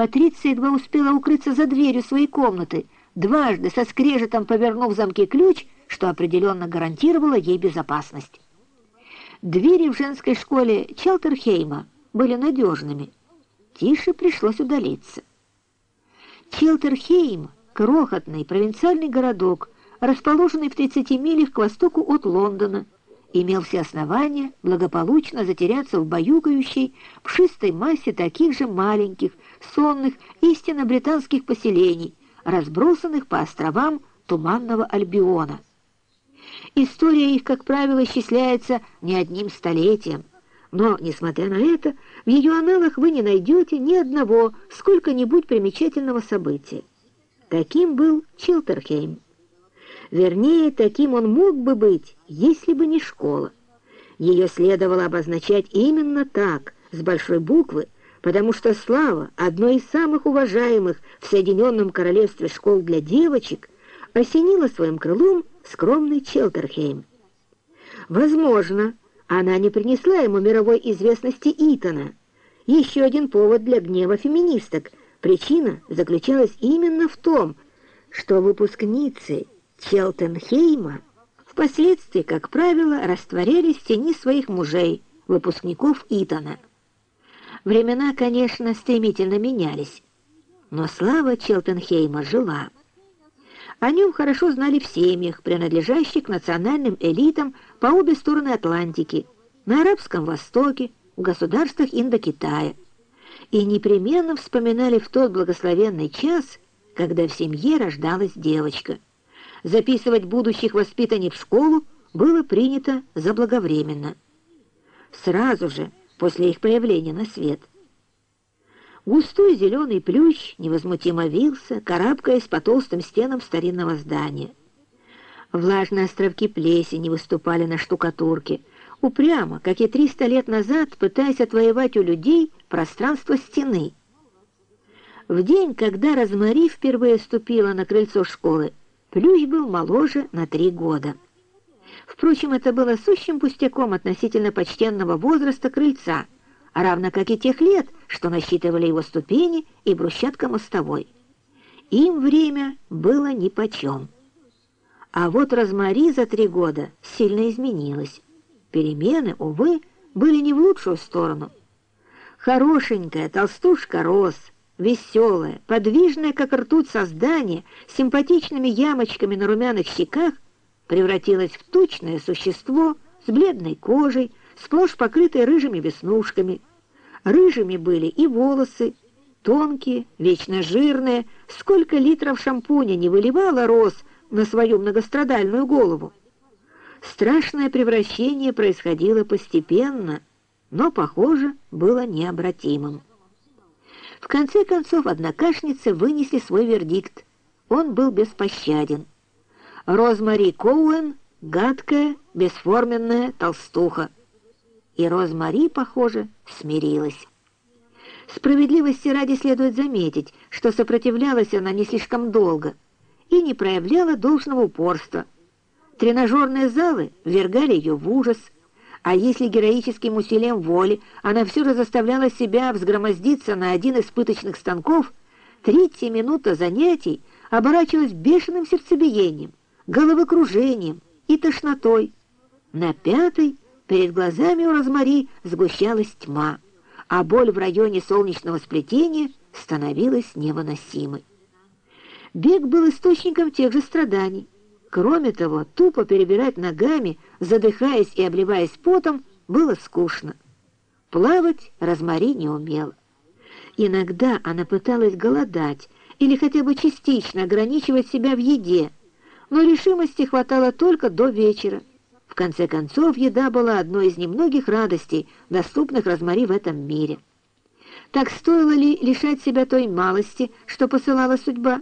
Патриция едва успела укрыться за дверью своей комнаты, дважды со скрежетом повернув замки ключ, что определенно гарантировало ей безопасность. Двери в женской школе Челтерхейма были надежными. Тише пришлось удалиться. Челтерхейм — крохотный провинциальный городок, расположенный в 30 милях к востоку от Лондона, имел все основания благополучно затеряться в баюкающей, пшистой массе таких же маленьких, сонных, истинно британских поселений, разбросанных по островам Туманного Альбиона. История их, как правило, исчисляется не одним столетием, но, несмотря на это, в ее аналах вы не найдете ни одного сколько-нибудь примечательного события. Таким был Чилтерхейм. Вернее, таким он мог бы быть, если бы не школа. Ее следовало обозначать именно так, с большой буквы, потому что Слава, одной из самых уважаемых в Соединенном Королевстве школ для девочек, осенила своим крылом скромный Челтерхейм. Возможно, она не принесла ему мировой известности Итана. Еще один повод для гнева феминисток. Причина заключалась именно в том, что выпускницы Челтенхейма впоследствии, как правило, растворялись в тени своих мужей, выпускников Итана. Времена, конечно, стремительно менялись, но слава Челтенхейма жила. О нем хорошо знали в семьях, принадлежащих к национальным элитам по обе стороны Атлантики, на Арабском Востоке, в государствах Индокитая. И непременно вспоминали в тот благословенный час, когда в семье рождалась девочка. Записывать будущих воспитанниц в школу было принято заблаговременно. Сразу же после их появления на свет. Густой зеленый плющ невозмутимо вился, карабкаясь по толстым стенам старинного здания. Влажные островки плесени выступали на штукатурке, упрямо, как и триста лет назад, пытаясь отвоевать у людей пространство стены. В день, когда Розмари впервые ступила на крыльцо школы, Плющ был моложе на три года. Впрочем, это было сущим пустяком относительно почтенного возраста крыльца — равно как и тех лет, что насчитывали его ступени и брусчатка мостовой. Им время было нипочем. А вот Розмари за три года сильно изменилась. Перемены, увы, были не в лучшую сторону. Хорошенькая толстушка рос, веселая, подвижная, как ртуть создание, с симпатичными ямочками на румяных щеках, превратилась в тучное существо с бледной кожей, сплошь покрытые рыжими веснушками. Рыжими были и волосы, тонкие, вечно жирные, сколько литров шампуня не выливала Рос на свою многострадальную голову. Страшное превращение происходило постепенно, но, похоже, было необратимым. В конце концов, однокашницы вынесли свой вердикт. Он был беспощаден. Розмари Коуэн — гадкая, бесформенная толстуха и Розмари, похоже, смирилась. Справедливости ради следует заметить, что сопротивлялась она не слишком долго и не проявляла должного упорства. Тренажерные залы ввергали ее в ужас, а если героическим усилием воли она все же заставляла себя взгромоздиться на один из пыточных станков, третья минута занятий оборачивалась бешеным сердцебиением, головокружением и тошнотой. На пятой Перед глазами у Розмари сгущалась тьма, а боль в районе солнечного сплетения становилась невыносимой. Бег был источником тех же страданий. Кроме того, тупо перебирать ногами, задыхаясь и обливаясь потом, было скучно. Плавать Розмари не умела. Иногда она пыталась голодать или хотя бы частично ограничивать себя в еде, но решимости хватало только до вечера. В конце концов, еда была одной из немногих радостей, доступных Розмари в этом мире. Так стоило ли лишать себя той малости, что посылала судьба?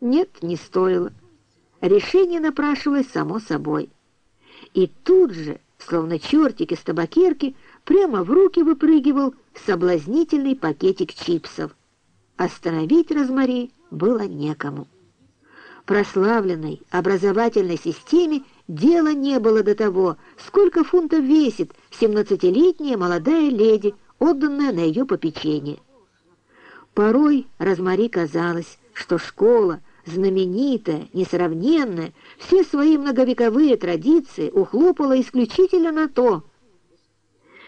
Нет, не стоило. Решение напрашивалось само собой. И тут же, словно чертик из табакерки, прямо в руки выпрыгивал соблазнительный пакетик чипсов. Остановить Розмари было некому. Прославленной образовательной системе Дела не было до того, сколько фунтов весит семнадцатилетняя молодая леди, отданная на ее попечение. Порой Розмари казалось, что школа, знаменитая, несравненная, все свои многовековые традиции ухлопала исключительно на то,